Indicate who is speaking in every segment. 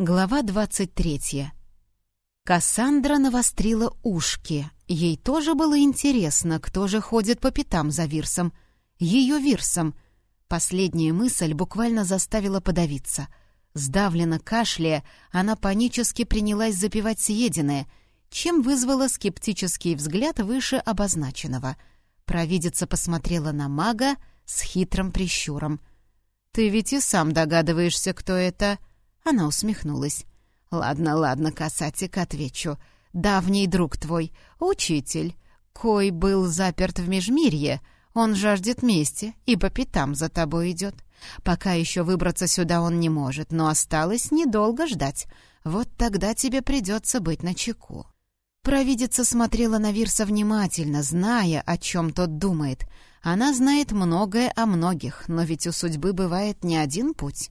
Speaker 1: Глава двадцать третья. Кассандра навострила ушки. Ей тоже было интересно, кто же ходит по пятам за Вирсом. Ее Вирсом. Последняя мысль буквально заставила подавиться. Сдавленно кашляя, она панически принялась запивать съеденное, чем вызвала скептический взгляд выше обозначенного. Провидица посмотрела на мага с хитрым прищуром. «Ты ведь и сам догадываешься, кто это?» Она усмехнулась. «Ладно, ладно, касатик, отвечу. Давний друг твой, учитель, кой был заперт в Межмирье, он жаждет мести и по пятам за тобой идет. Пока еще выбраться сюда он не может, но осталось недолго ждать. Вот тогда тебе придется быть начеку». Провидица смотрела на Вирса внимательно, зная, о чем тот думает. Она знает многое о многих, но ведь у судьбы бывает не один путь.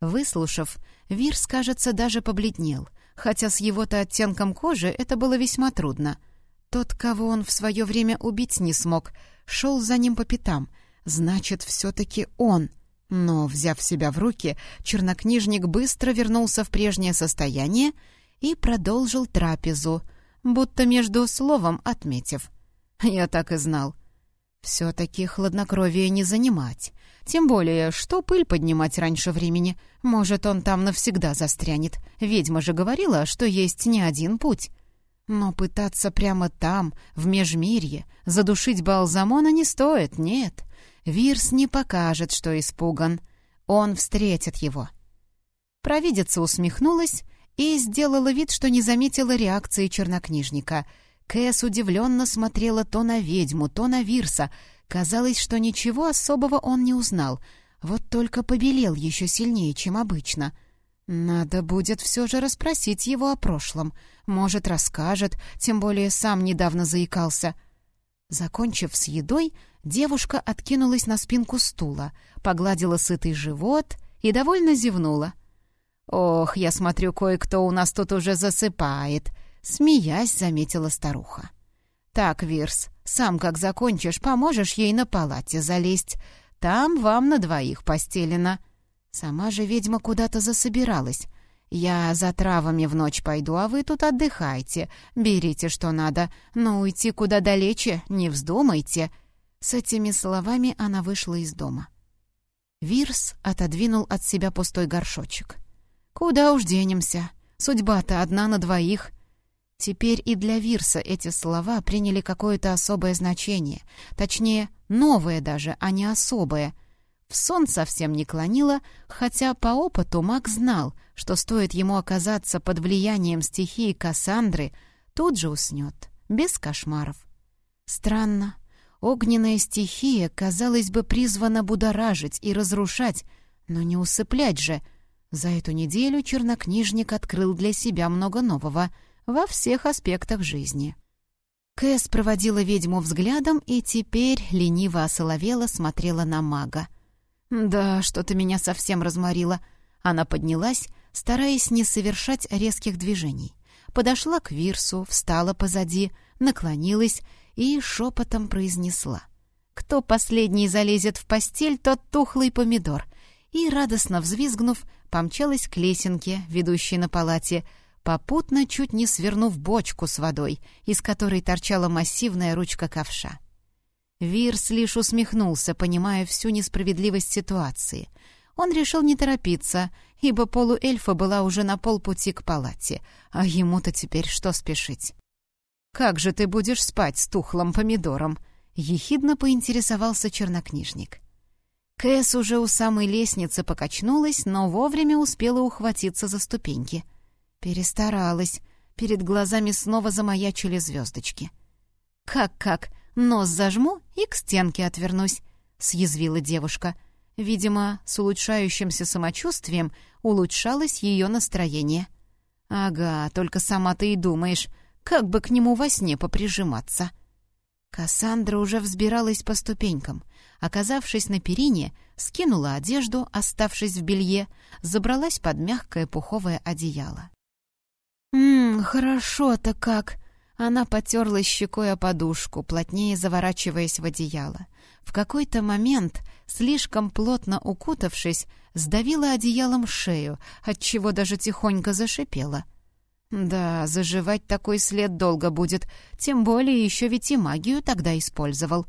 Speaker 1: Выслушав, Вирс, кажется, даже побледнел, хотя с его-то оттенком кожи это было весьма трудно. Тот, кого он в свое время убить не смог, шел за ним по пятам. Значит, все-таки он. Но, взяв себя в руки, чернокнижник быстро вернулся в прежнее состояние и продолжил трапезу, будто между словом отметив. «Я так и знал. Все-таки хладнокровие не занимать. Тем более, что пыль поднимать раньше времени? Может, он там навсегда застрянет. Ведьма же говорила, что есть не один путь. Но пытаться прямо там, в Межмирье, задушить Балзамона не стоит, нет. Вирс не покажет, что испуган. Он встретит его. Провидица усмехнулась и сделала вид, что не заметила реакции чернокнижника. Кэс удивленно смотрела то на ведьму, то на Вирса — Казалось, что ничего особого он не узнал, вот только побелел еще сильнее, чем обычно. Надо будет все же расспросить его о прошлом. Может, расскажет, тем более сам недавно заикался. Закончив с едой, девушка откинулась на спинку стула, погладила сытый живот и довольно зевнула. «Ох, я смотрю, кое-кто у нас тут уже засыпает», — смеясь заметила старуха. «Так, Вирс, сам как закончишь, поможешь ей на палате залезть. Там вам на двоих постелено». Сама же ведьма куда-то засобиралась. «Я за травами в ночь пойду, а вы тут отдыхайте. Берите, что надо, но уйти куда далече не вздумайте». С этими словами она вышла из дома. Вирс отодвинул от себя пустой горшочек. «Куда уж денемся? Судьба-то одна на двоих. Теперь и для Вирса эти слова приняли какое-то особое значение. Точнее, новое даже, а не особое. В сон совсем не клонило, хотя по опыту Мак знал, что стоит ему оказаться под влиянием стихии Кассандры, тут же уснет, без кошмаров. Странно. Огненная стихия, казалось бы, призвана будоражить и разрушать, но не усыплять же. За эту неделю чернокнижник открыл для себя много нового — во всех аспектах жизни. Кэс проводила ведьму взглядом и теперь лениво осоловела смотрела на мага. «Да, что-то меня совсем разморило». Она поднялась, стараясь не совершать резких движений. Подошла к Вирсу, встала позади, наклонилась и шепотом произнесла. «Кто последний залезет в постель, тот тухлый помидор». И, радостно взвизгнув, помчалась к лесенке, ведущей на палате, попутно чуть не свернув бочку с водой, из которой торчала массивная ручка ковша. Вирс лишь усмехнулся, понимая всю несправедливость ситуации. Он решил не торопиться, ибо полуэльфа была уже на полпути к палате, а ему-то теперь что спешить? «Как же ты будешь спать с тухлым помидором?» — ехидно поинтересовался чернокнижник. Кэс уже у самой лестницы покачнулась, но вовремя успела ухватиться за ступеньки — Перестаралась. Перед глазами снова замаячили звездочки. «Как-как? Нос зажму и к стенке отвернусь», — съязвила девушка. Видимо, с улучшающимся самочувствием улучшалось ее настроение. «Ага, только сама ты и думаешь, как бы к нему во сне поприжиматься». Кассандра уже взбиралась по ступенькам. Оказавшись на перине, скинула одежду, оставшись в белье, забралась под мягкое пуховое одеяло. «Ммм, хорошо-то как!» Она потерлась щекой о подушку, плотнее заворачиваясь в одеяло. В какой-то момент, слишком плотно укутавшись, сдавила одеялом шею, отчего даже тихонько зашипела. Да, заживать такой след долго будет, тем более еще ведь и магию тогда использовал.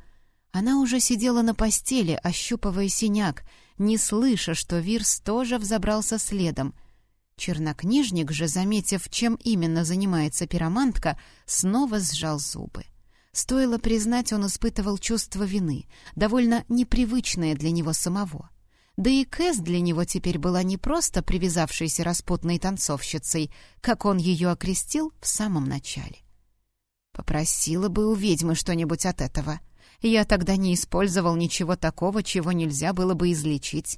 Speaker 1: Она уже сидела на постели, ощупывая синяк, не слыша, что Вирс тоже взобрался следом. Чернокнижник же, заметив, чем именно занимается пиромантка, снова сжал зубы. Стоило признать, он испытывал чувство вины, довольно непривычное для него самого. Да и Кэс для него теперь была не просто привязавшейся распутной танцовщицей, как он ее окрестил в самом начале. Попросила бы у ведьмы что-нибудь от этого. Я тогда не использовал ничего такого, чего нельзя было бы излечить.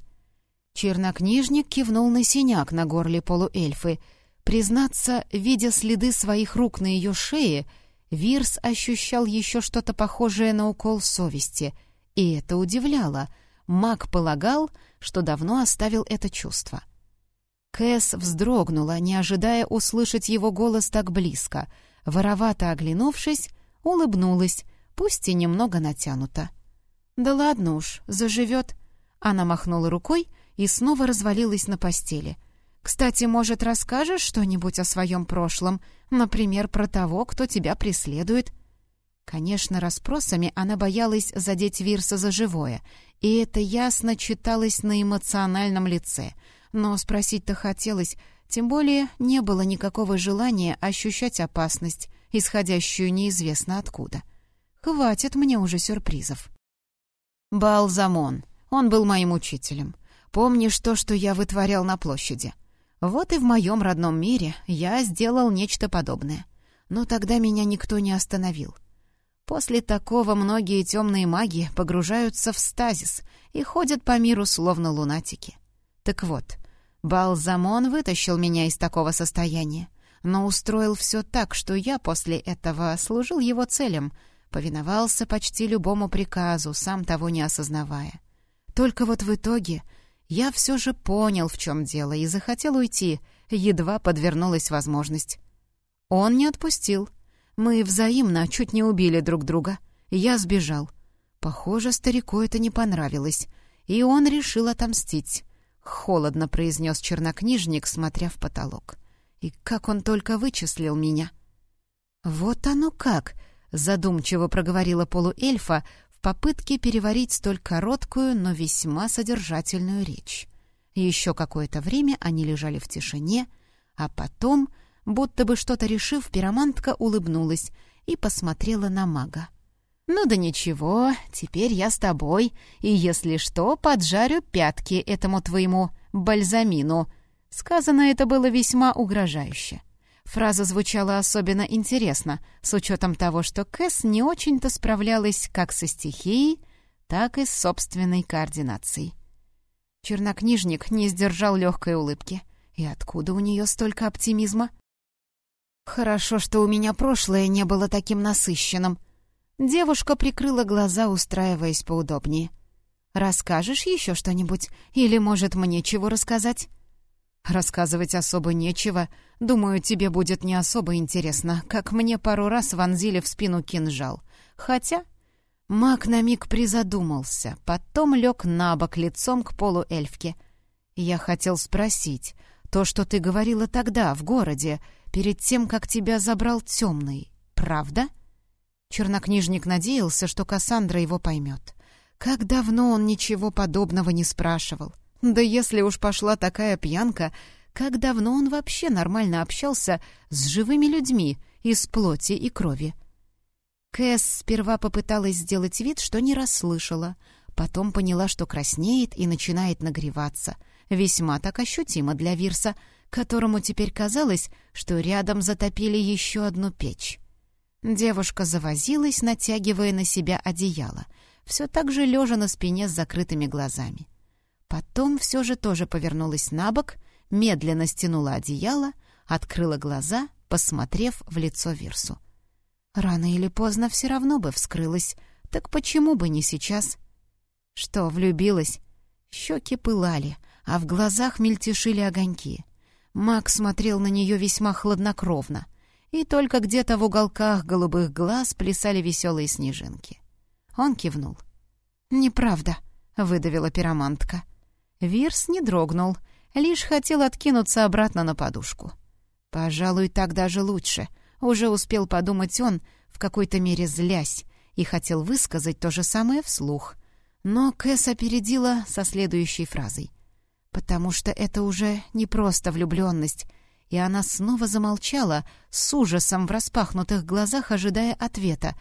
Speaker 1: Чернокнижник кивнул на синяк на горле полуэльфы. Признаться, видя следы своих рук на ее шее, Вирс ощущал еще что-то похожее на укол совести, и это удивляло. Маг полагал, что давно оставил это чувство. Кэс вздрогнула, не ожидая услышать его голос так близко. Воровато оглянувшись, улыбнулась, пусть и немного натянуто. «Да ладно уж, заживет». Она махнула рукой и снова развалилась на постели. «Кстати, может, расскажешь что-нибудь о своем прошлом? Например, про того, кто тебя преследует?» Конечно, расспросами она боялась задеть Вирса за живое, и это ясно читалось на эмоциональном лице. Но спросить-то хотелось, тем более не было никакого желания ощущать опасность, исходящую неизвестно откуда. Хватит мне уже сюрпризов. Балзамон. Он был моим учителем. Помнишь то, что я вытворял на площади? Вот и в моем родном мире я сделал нечто подобное. Но тогда меня никто не остановил. После такого многие темные маги погружаются в стазис и ходят по миру словно лунатики. Так вот, Балзамон вытащил меня из такого состояния, но устроил все так, что я после этого служил его целям, повиновался почти любому приказу, сам того не осознавая. Только вот в итоге я все же понял, в чем дело, и захотел уйти, едва подвернулась возможность. Он не отпустил — мы взаимно чуть не убили друг друга. Я сбежал. Похоже, старику это не понравилось, и он решил отомстить. Холодно произнес чернокнижник, смотря в потолок. И как он только вычислил меня. «Вот оно как!» — задумчиво проговорила полуэльфа попытке переварить столь короткую, но весьма содержательную речь. Еще какое-то время они лежали в тишине, а потом Будто бы что-то решив, пиромантка улыбнулась и посмотрела на мага. «Ну да ничего, теперь я с тобой, и если что, поджарю пятки этому твоему бальзамину». Сказано это было весьма угрожающе. Фраза звучала особенно интересно, с учетом того, что Кэс не очень-то справлялась как со стихией, так и с собственной координацией. Чернокнижник не сдержал легкой улыбки. И откуда у нее столько оптимизма? Хорошо, что у меня прошлое не было таким насыщенным. Девушка прикрыла глаза, устраиваясь поудобнее. «Расскажешь еще что-нибудь? Или, может, мне чего рассказать?» «Рассказывать особо нечего. Думаю, тебе будет не особо интересно, как мне пару раз вонзили в спину кинжал. Хотя...» Маг на миг призадумался, потом лег на бок лицом к полу эльфки. «Я хотел спросить, то, что ты говорила тогда, в городе, перед тем, как тебя забрал темный, правда?» Чернокнижник надеялся, что Кассандра его поймет. Как давно он ничего подобного не спрашивал. Да если уж пошла такая пьянка, как давно он вообще нормально общался с живыми людьми из плоти и крови. Кэс сперва попыталась сделать вид, что не расслышала, потом поняла, что краснеет и начинает нагреваться. Весьма так ощутимо для Вирса — которому теперь казалось, что рядом затопили еще одну печь. Девушка завозилась, натягивая на себя одеяло, все так же лежа на спине с закрытыми глазами. Потом все же тоже повернулась на бок, медленно стянула одеяло, открыла глаза, посмотрев в лицо Вирсу. Рано или поздно все равно бы вскрылась, так почему бы не сейчас? Что, влюбилась? Щеки пылали, а в глазах мельтешили огоньки. Мак смотрел на нее весьма хладнокровно. и только где-то в уголках голубых глаз плясали веселые снежинки. Он кивнул. «Неправда», — выдавила пиромантка. Вирс не дрогнул, лишь хотел откинуться обратно на подушку. «Пожалуй, так даже лучше», — уже успел подумать он, в какой-то мере злясь, и хотел высказать то же самое вслух. Но Кэс опередила со следующей фразой. «Потому что это уже не просто влюбленность», и она снова замолчала, с ужасом в распахнутых глазах, ожидая ответа.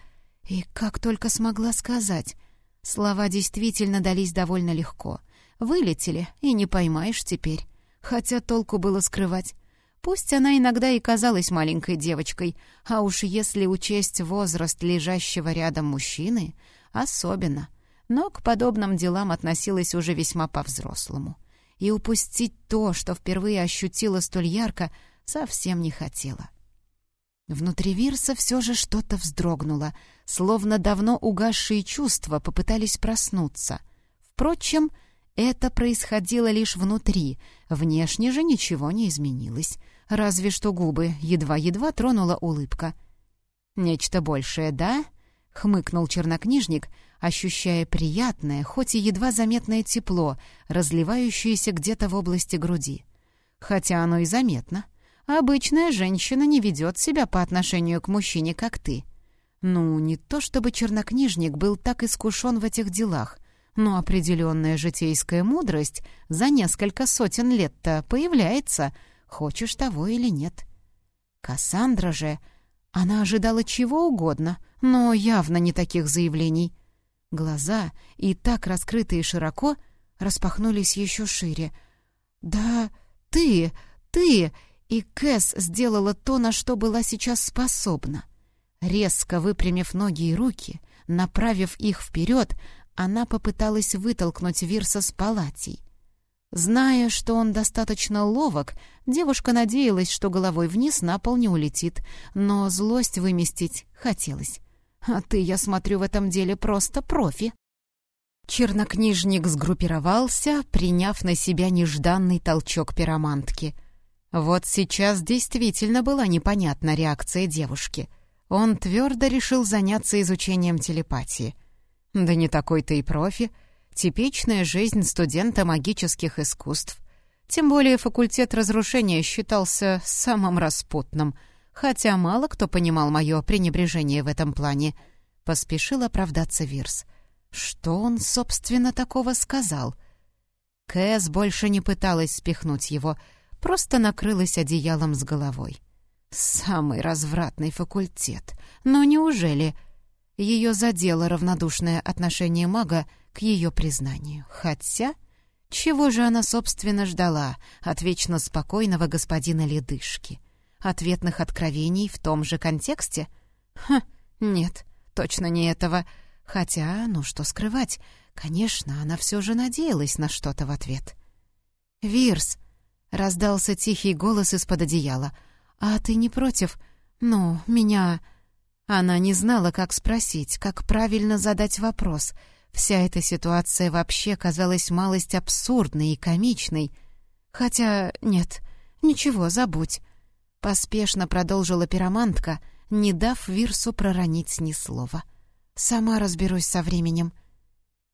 Speaker 1: И как только смогла сказать. Слова действительно дались довольно легко. Вылетели, и не поймаешь теперь. Хотя толку было скрывать. Пусть она иногда и казалась маленькой девочкой, а уж если учесть возраст лежащего рядом мужчины, особенно. Но к подобным делам относилась уже весьма по-взрослому и упустить то, что впервые ощутила столь ярко, совсем не хотела. Внутри Вирса все же что-то вздрогнуло, словно давно угасшие чувства попытались проснуться. Впрочем, это происходило лишь внутри, внешне же ничего не изменилось, разве что губы едва-едва тронула улыбка. «Нечто большее, да?» — хмыкнул чернокнижник, ощущая приятное, хоть и едва заметное тепло, разливающееся где-то в области груди. Хотя оно и заметно. Обычная женщина не ведет себя по отношению к мужчине, как ты. Ну, не то чтобы чернокнижник был так искушен в этих делах, но определенная житейская мудрость за несколько сотен лет-то появляется, хочешь того или нет. Кассандра же... Она ожидала чего угодно, но явно не таких заявлений. Глаза, и так раскрытые широко, распахнулись еще шире. «Да, ты, ты!» И Кэс сделала то, на что была сейчас способна. Резко выпрямив ноги и руки, направив их вперед, она попыталась вытолкнуть Вирса с палатей. Зная, что он достаточно ловок, девушка надеялась, что головой вниз на пол не улетит, но злость выместить хотелось. А ты, я смотрю, в этом деле просто профи. Чернокнижник сгруппировался, приняв на себя нежданный толчок пиромантки. Вот сейчас действительно была непонятна реакция девушки. Он твердо решил заняться изучением телепатии. Да не такой-то и профи. Типичная жизнь студента магических искусств. Тем более факультет разрушения считался самым распутным — хотя мало кто понимал мое пренебрежение в этом плане. Поспешил оправдаться Вирс. Что он, собственно, такого сказал? Кэс больше не пыталась спихнуть его, просто накрылась одеялом с головой. Самый развратный факультет. Но неужели... Ее задело равнодушное отношение мага к ее признанию. Хотя... Чего же она, собственно, ждала от вечно спокойного господина Ледышки? — ответных откровений в том же контексте? Ха, нет, точно не этого. Хотя, ну что скрывать, конечно, она все же надеялась на что-то в ответ. «Вирс!» — раздался тихий голос из-под одеяла. «А ты не против? Ну, меня...» Она не знала, как спросить, как правильно задать вопрос. Вся эта ситуация вообще казалась малость абсурдной и комичной. Хотя, нет, ничего, забудь. Поспешно продолжила пиромантка, не дав Вирсу проронить ни слова. «Сама разберусь со временем».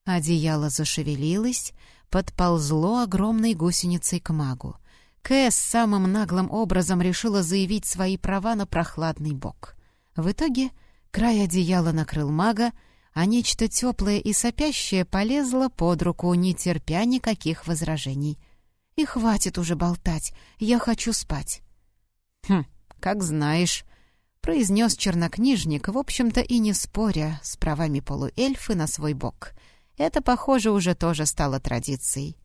Speaker 1: Одеяло зашевелилось, подползло огромной гусеницей к магу. Кэс самым наглым образом решила заявить свои права на прохладный бок. В итоге край одеяла накрыл мага, а нечто теплое и сопящее полезло под руку, не терпя никаких возражений. «И хватит уже болтать, я хочу спать». «Хм, как знаешь», — произнес чернокнижник, в общем-то и не споря с правами полуэльфы на свой бок. Это, похоже, уже тоже стало традицией.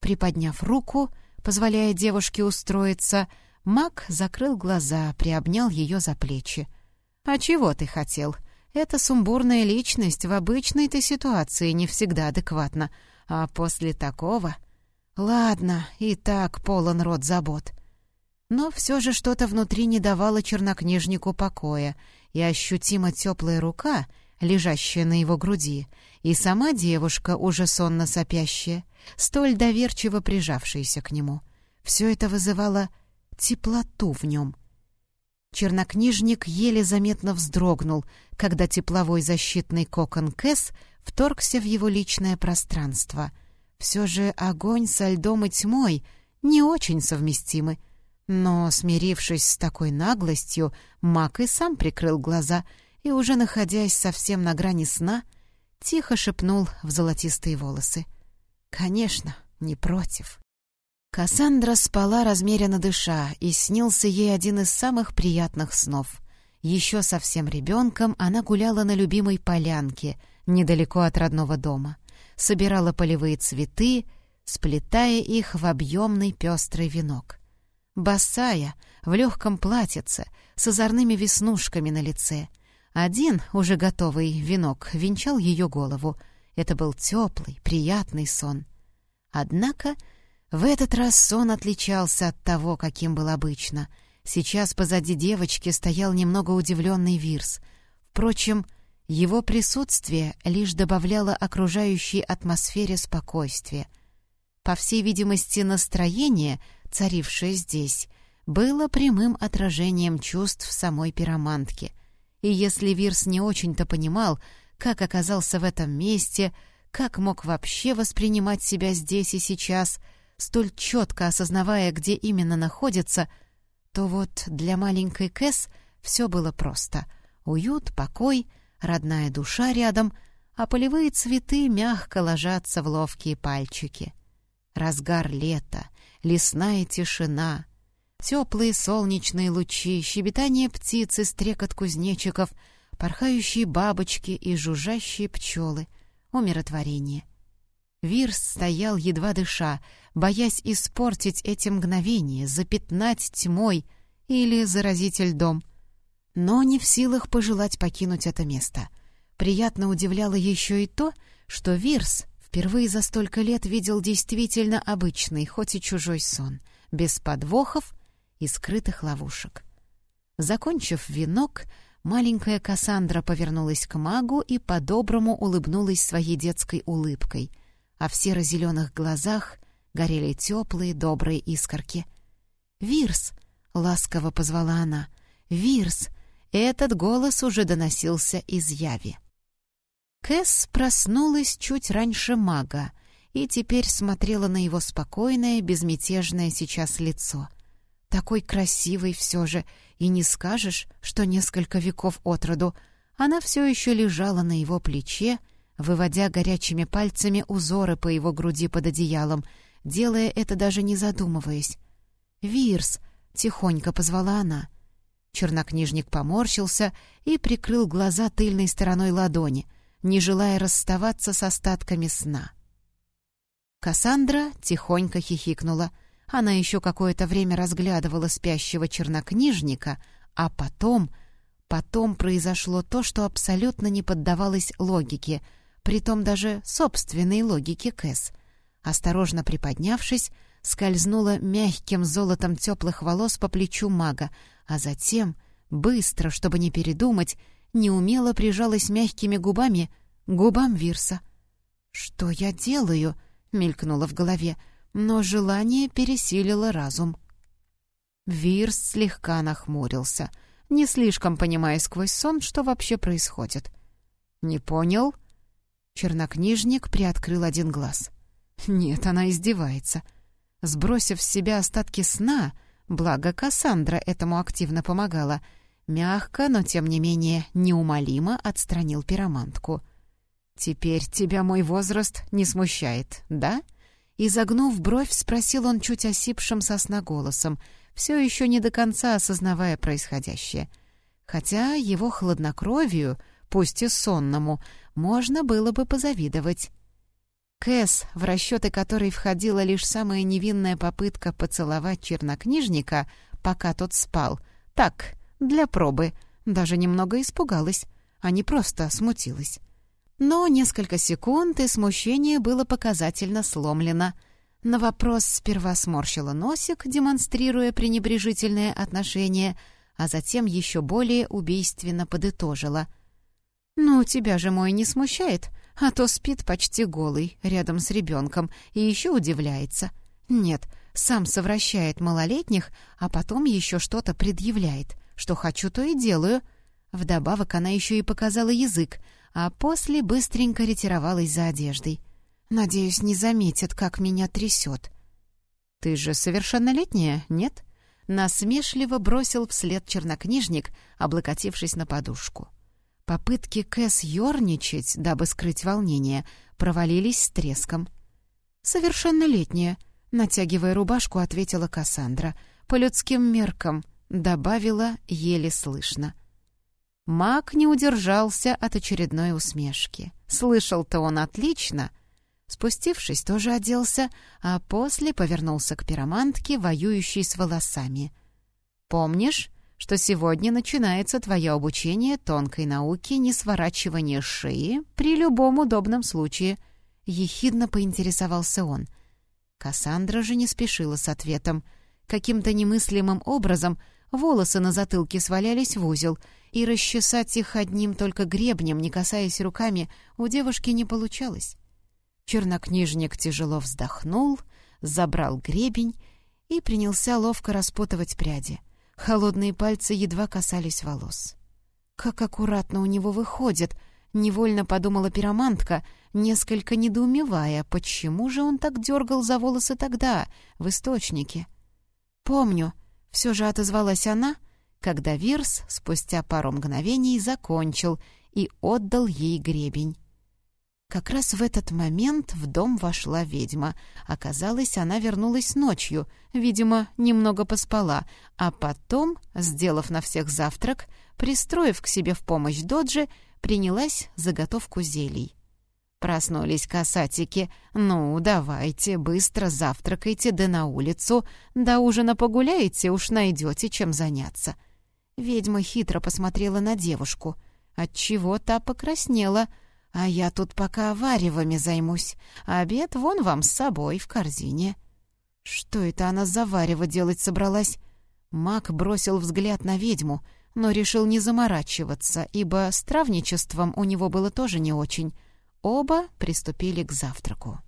Speaker 1: Приподняв руку, позволяя девушке устроиться, маг закрыл глаза, приобнял ее за плечи. «А чего ты хотел? Эта сумбурная личность в обычной-то ситуации не всегда адекватна, а после такого...» «Ладно, и так полон рот забот». Но все же что-то внутри не давало чернокнижнику покоя, и ощутимо теплая рука, лежащая на его груди, и сама девушка, уже сонно сопящая, столь доверчиво прижавшаяся к нему. Все это вызывало теплоту в нем. Чернокнижник еле заметно вздрогнул, когда тепловой защитный кокон Кэс вторгся в его личное пространство. Все же огонь со льдом и тьмой не очень совместимы. Но, смирившись с такой наглостью, Мак и сам прикрыл глаза и, уже находясь совсем на грани сна, тихо шепнул в золотистые волосы. «Конечно, не против». Кассандра спала, размеренно дыша, и снился ей один из самых приятных снов. Еще совсем ребенком она гуляла на любимой полянке, недалеко от родного дома, собирала полевые цветы, сплетая их в объемный пестрый венок. Босая, в легком платьице, с озорными веснушками на лице. Один, уже готовый венок, венчал ее голову. Это был теплый, приятный сон. Однако в этот раз сон отличался от того, каким был обычно. Сейчас позади девочки стоял немного удивленный Вирс. Впрочем, его присутствие лишь добавляло окружающей атмосфере спокойствия. По всей видимости, настроение, царившее здесь, было прямым отражением чувств самой пиромантки. И если Вирс не очень-то понимал, как оказался в этом месте, как мог вообще воспринимать себя здесь и сейчас — столь четко осознавая, где именно находится, то вот для маленькой Кэс все было просто. Уют, покой, родная душа рядом, а полевые цветы мягко ложатся в ловкие пальчики. Разгар лета, лесная тишина, теплые солнечные лучи, щебетание птиц и стрекот кузнечиков, порхающие бабочки и жужжащие пчелы, умиротворение — Вирс стоял, едва дыша, боясь испортить эти мгновения, запятнать тьмой или заразить льдом. Но не в силах пожелать покинуть это место. Приятно удивляло еще и то, что Вирс впервые за столько лет видел действительно обычный, хоть и чужой сон, без подвохов и скрытых ловушек. Закончив венок, маленькая Кассандра повернулась к магу и по-доброму улыбнулась своей детской улыбкой — а в серо-зеленых глазах горели теплые добрые искорки. «Вирс!» — ласково позвала она. «Вирс!» Этот голос уже доносился из яви. Кэс проснулась чуть раньше мага и теперь смотрела на его спокойное, безмятежное сейчас лицо. Такой красивый все же, и не скажешь, что несколько веков от роду. Она все еще лежала на его плече, выводя горячими пальцами узоры по его груди под одеялом, делая это даже не задумываясь. «Вирс!» — тихонько позвала она. Чернокнижник поморщился и прикрыл глаза тыльной стороной ладони, не желая расставаться с остатками сна. Кассандра тихонько хихикнула. Она еще какое-то время разглядывала спящего чернокнижника, а потом... Потом произошло то, что абсолютно не поддавалось логике — притом даже собственной логике Кэс. Осторожно приподнявшись, скользнула мягким золотом теплых волос по плечу мага, а затем, быстро, чтобы не передумать, неумело прижалась мягкими губами к губам Вирса. «Что я делаю?» — мелькнуло в голове, но желание пересилило разум. Вирс слегка нахмурился, не слишком понимая сквозь сон, что вообще происходит. «Не понял?» Чернокнижник приоткрыл один глаз. Нет, она издевается. Сбросив с себя остатки сна, благо Кассандра этому активно помогала, мягко, но тем не менее неумолимо отстранил пиромантку. «Теперь тебя мой возраст не смущает, да?» Изогнув бровь, спросил он чуть осипшим сосна голосом, все еще не до конца осознавая происходящее. Хотя его хладнокровию, пусть и сонному, можно было бы позавидовать. Кэс, в расчеты которой входила лишь самая невинная попытка поцеловать чернокнижника, пока тот спал, так, для пробы, даже немного испугалась, а не просто смутилась. Но несколько секунд, и смущение было показательно сломлено. На вопрос сперва сморщила носик, демонстрируя пренебрежительное отношение, а затем еще более убийственно подытожила — «Ну, тебя же мой не смущает, а то спит почти голый, рядом с ребенком, и еще удивляется. Нет, сам совращает малолетних, а потом еще что-то предъявляет. Что хочу, то и делаю. Вдобавок она еще и показала язык, а после быстренько ретировалась за одеждой. Надеюсь, не заметит, как меня трясет. «Ты же совершеннолетняя, нет?» Насмешливо бросил вслед чернокнижник, облокотившись на подушку. Попытки Кэс ерничать, дабы скрыть волнение, провалились с треском. «Совершеннолетняя», — натягивая рубашку, ответила Кассандра. «По людским меркам», — добавила еле слышно. Маг не удержался от очередной усмешки. Слышал-то он отлично. Спустившись, тоже оделся, а после повернулся к пиромантке, воюющей с волосами. «Помнишь, что сегодня начинается твое обучение тонкой науке несворачивания шеи при любом удобном случае?» Ехидно поинтересовался он. Кассандра же не спешила с ответом. Каким-то немыслимым образом волосы на затылке свалялись в узел — и расчесать их одним только гребнем, не касаясь руками, у девушки не получалось. Чернокнижник тяжело вздохнул, забрал гребень и принялся ловко распутывать пряди. Холодные пальцы едва касались волос. «Как аккуратно у него выходит!» — невольно подумала пиромантка, несколько недоумевая, почему же он так дергал за волосы тогда, в источнике. «Помню», — все же отозвалась она — когда Вирс спустя пару мгновений закончил и отдал ей гребень. Как раз в этот момент в дом вошла ведьма. Оказалось, она вернулась ночью, видимо, немного поспала, а потом, сделав на всех завтрак, пристроив к себе в помощь Доджи, принялась заготовку зелий. Проснулись касатики. «Ну, давайте, быстро завтракайте, да на улицу. До ужина погуляете, уж найдете чем заняться». Ведьма хитро посмотрела на девушку. Отчего та покраснела. А я тут пока варевами займусь. Обед вон вам с собой в корзине. Что это она за варево делать собралась? Мак бросил взгляд на ведьму, но решил не заморачиваться, ибо с травничеством у него было тоже не очень. Оба приступили к завтраку.